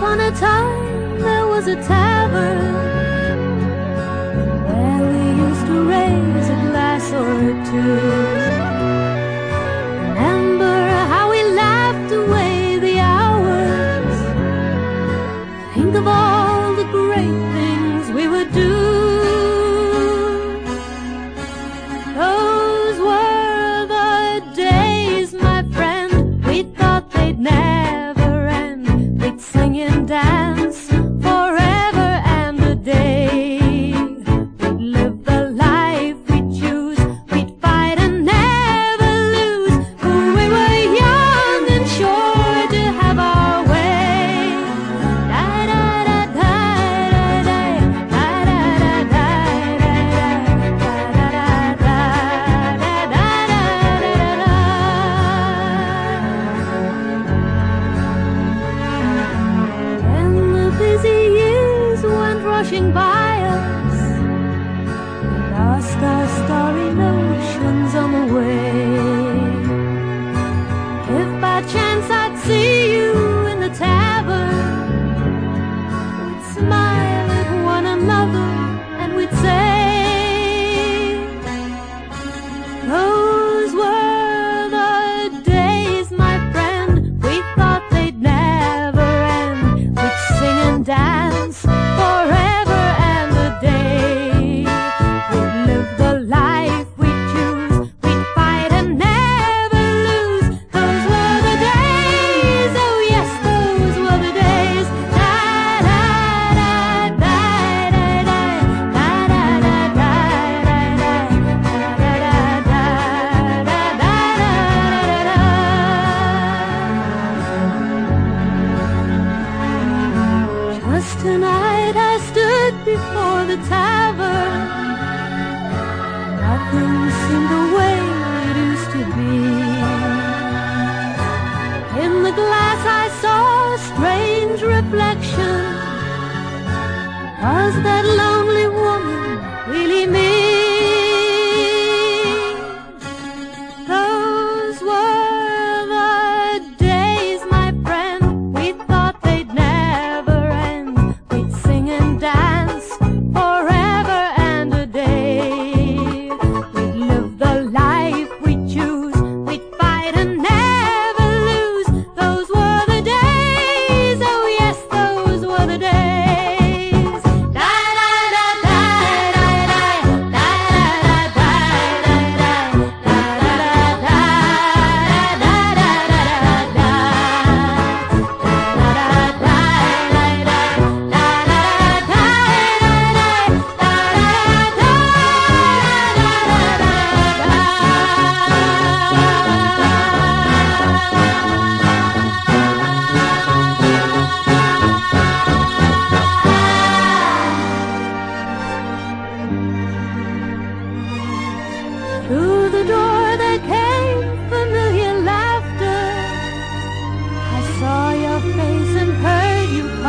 upon a time there was a tavern. 醒吧。tavern. Nothing seemed the way it used to be. In the glass I saw a strange reflection. Was that love? you.